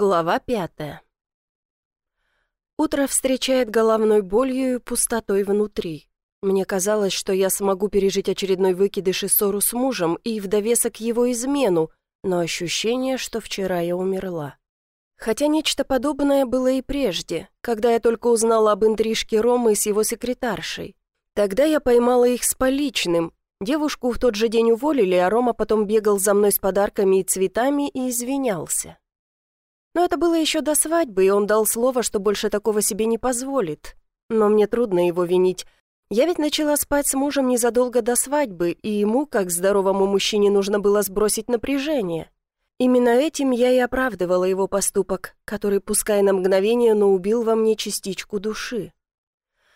Глава пятая. Утро встречает головной болью и пустотой внутри. Мне казалось, что я смогу пережить очередной выкидыш и ссору с мужем и в довесок его измену, но ощущение, что вчера я умерла. Хотя нечто подобное было и прежде, когда я только узнала об интрижке Ромы с его секретаршей. Тогда я поймала их с поличным. Девушку в тот же день уволили, а Рома потом бегал за мной с подарками и цветами и извинялся. Но это было еще до свадьбы, и он дал слово, что больше такого себе не позволит. Но мне трудно его винить. Я ведь начала спать с мужем незадолго до свадьбы, и ему, как здоровому мужчине, нужно было сбросить напряжение. Именно этим я и оправдывала его поступок, который, пускай на мгновение, но убил во мне частичку души.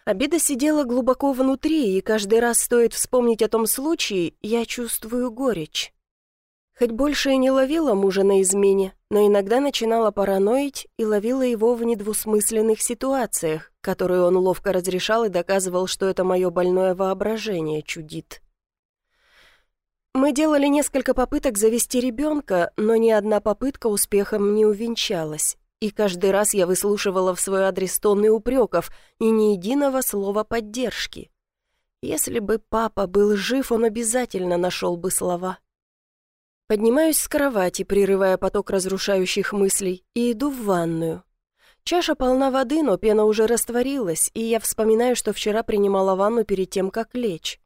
Обида сидела глубоко внутри, и каждый раз стоит вспомнить о том случае, я чувствую горечь. Хоть больше и не ловила мужа на измене, но иногда начинала параноить и ловила его в недвусмысленных ситуациях, которые он ловко разрешал и доказывал, что это мое больное воображение чудит. Мы делали несколько попыток завести ребенка, но ни одна попытка успехом не увенчалась. И каждый раз я выслушивала в свой адрес тонны упреков и ни единого слова поддержки. Если бы папа был жив, он обязательно нашел бы слова. Поднимаюсь с кровати, прерывая поток разрушающих мыслей, и иду в ванную. Чаша полна воды, но пена уже растворилась, и я вспоминаю, что вчера принимала ванну перед тем, как лечь.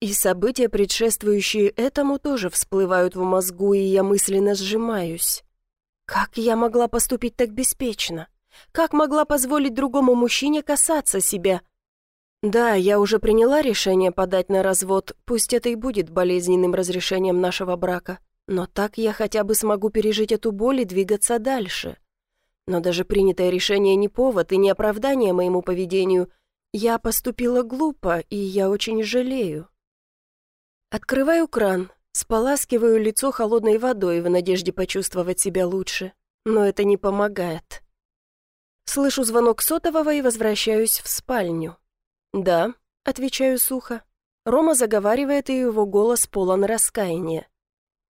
И события, предшествующие этому, тоже всплывают в мозгу, и я мысленно сжимаюсь. Как я могла поступить так беспечно? Как могла позволить другому мужчине касаться себя? Да, я уже приняла решение подать на развод, пусть это и будет болезненным разрешением нашего брака. Но так я хотя бы смогу пережить эту боль и двигаться дальше. Но даже принятое решение не повод и не оправдание моему поведению. Я поступила глупо, и я очень жалею. Открываю кран, споласкиваю лицо холодной водой в надежде почувствовать себя лучше. Но это не помогает. Слышу звонок сотового и возвращаюсь в спальню. «Да», — отвечаю сухо. Рома заговаривает, и его голос полон раскаяния.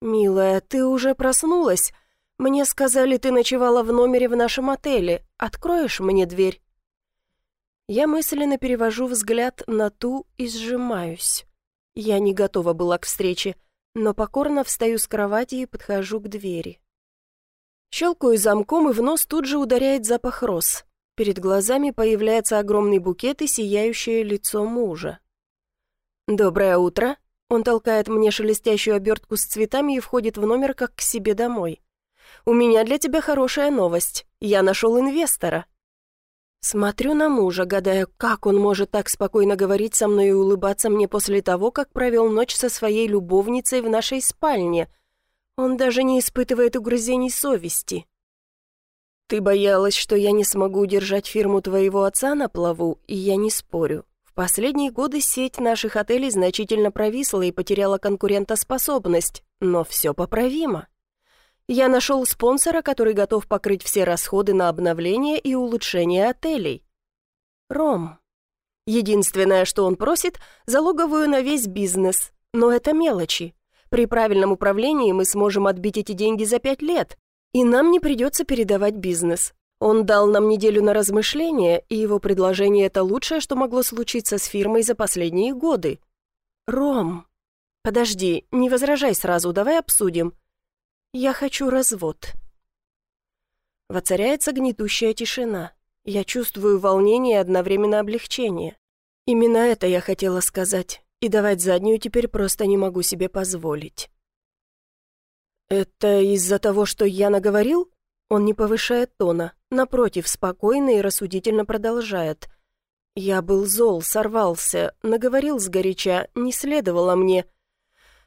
«Милая, ты уже проснулась? Мне сказали, ты ночевала в номере в нашем отеле. Откроешь мне дверь?» Я мысленно перевожу взгляд на ту и сжимаюсь. Я не готова была к встрече, но покорно встаю с кровати и подхожу к двери. Щелкаю замком, и в нос тут же ударяет запах роз. Перед глазами появляется огромный букет и сияющее лицо мужа. «Доброе утро!» Он толкает мне шелестящую обертку с цветами и входит в номер, как к себе домой. «У меня для тебя хорошая новость. Я нашел инвестора». Смотрю на мужа, гадая, как он может так спокойно говорить со мной и улыбаться мне после того, как провел ночь со своей любовницей в нашей спальне. Он даже не испытывает угрызений совести. «Ты боялась, что я не смогу удержать фирму твоего отца на плаву, и я не спорю. В последние годы сеть наших отелей значительно провисла и потеряла конкурентоспособность, но все поправимо. Я нашел спонсора, который готов покрыть все расходы на обновление и улучшение отелей. Ром. Единственное, что он просит, залоговую на весь бизнес, но это мелочи. При правильном управлении мы сможем отбить эти деньги за пять лет, и нам не придется передавать бизнес. Он дал нам неделю на размышление, и его предложение — это лучшее, что могло случиться с фирмой за последние годы. «Ром, подожди, не возражай сразу, давай обсудим. Я хочу развод». Воцаряется гнетущая тишина. Я чувствую волнение и одновременно облегчение. Именно это я хотела сказать, и давать заднюю теперь просто не могу себе позволить. «Это из-за того, что я наговорил?» Он не повышает тона, напротив, спокойно и рассудительно продолжает. «Я был зол, сорвался, наговорил сгоряча, не следовало мне.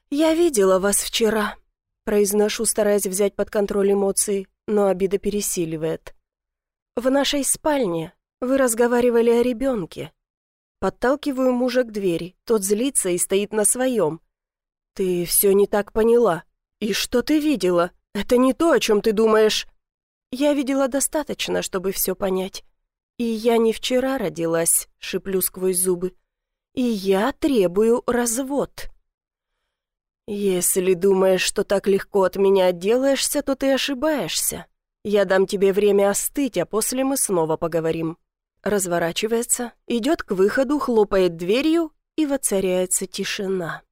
Я видела вас вчера», — произношу, стараясь взять под контроль эмоции, но обида пересиливает. «В нашей спальне вы разговаривали о ребенке». Подталкиваю мужа к двери, тот злится и стоит на своем. «Ты все не так поняла. И что ты видела? Это не то, о чем ты думаешь». Я видела достаточно, чтобы все понять. И я не вчера родилась, шиплю сквозь зубы. И я требую развод. Если думаешь, что так легко от меня отделаешься, то ты ошибаешься. Я дам тебе время остыть, а после мы снова поговорим». Разворачивается, идет к выходу, хлопает дверью, и воцаряется тишина.